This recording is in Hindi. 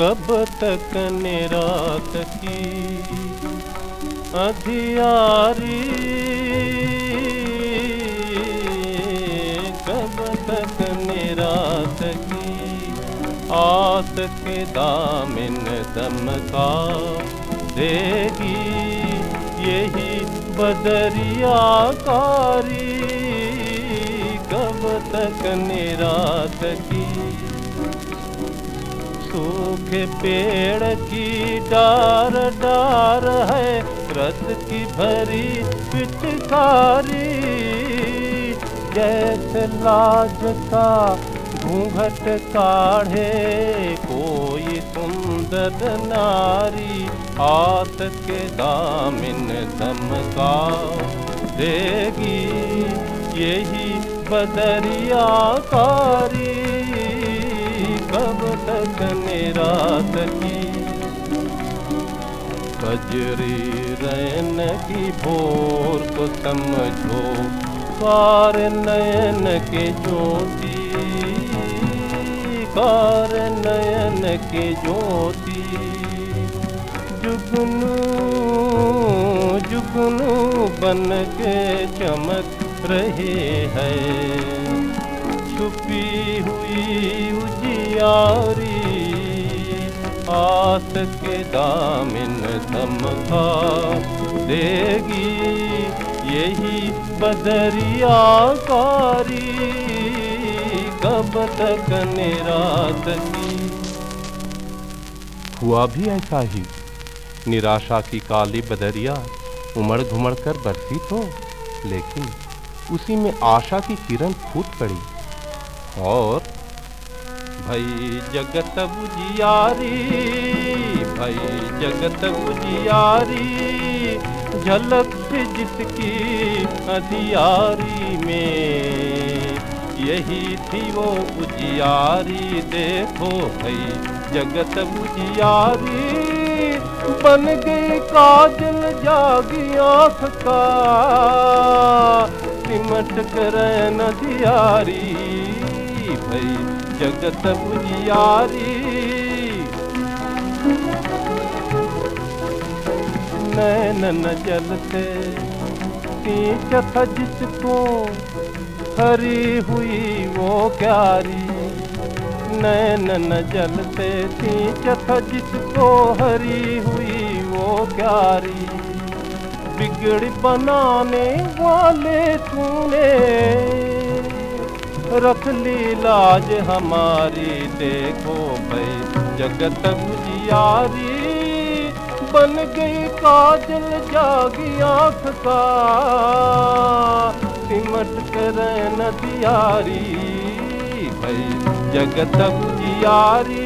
कब तक निरात की? अधियारी। कब तक निरात की? आस के दामिन दमका देगी। यही बदरिया कारी कब तक निरात की? सूखे पेड़ की डार डार है। रस की भरी पिचकारी, जैसे लाज का घूंघट काढ़े। कोई सुंदर नारी हाथ के दामिन दमका देगी। यही बदरिया कारी कब तक निरात की। बजरी रैन की भोर को समझो कार नयन के ज्योति। कार नयन के ज्योति। जुगनू जुगनू बन के चमक रहे हैं। उजियारी आस के दामिन धमका देगी, यही बदरिया कारी। कब तक निरात की? हुआ भी ऐसा ही। निराशा की काली बदरिया उमड़ घुमड़ कर बरसी तो लेकिन उसी में आशा की किरण फूट पड़ी। और भई जगत बुझियारी भई जगत बुझियारी झलक से जिसकी अधियारी में यही थी वो उजियारी। देखो भई जगत बुझियारी बन गई काजल जागी आँख का सिमट कर नदियारी भई जगत बुझियारी नैन न जलते सींचत जिसको हरी हुई वो प्यारी। नैन न जलते सींचत जिसको हरी हुई वो प्यारी। बिगड़ बनाने वाले तूने रख ली लाज हमारी देखो भाई, जगत जियारी बन गई काजल, जागी आँख का। सिमट कर नदियारी, भाई, जगत बुझियारी।